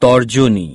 তর্জনী।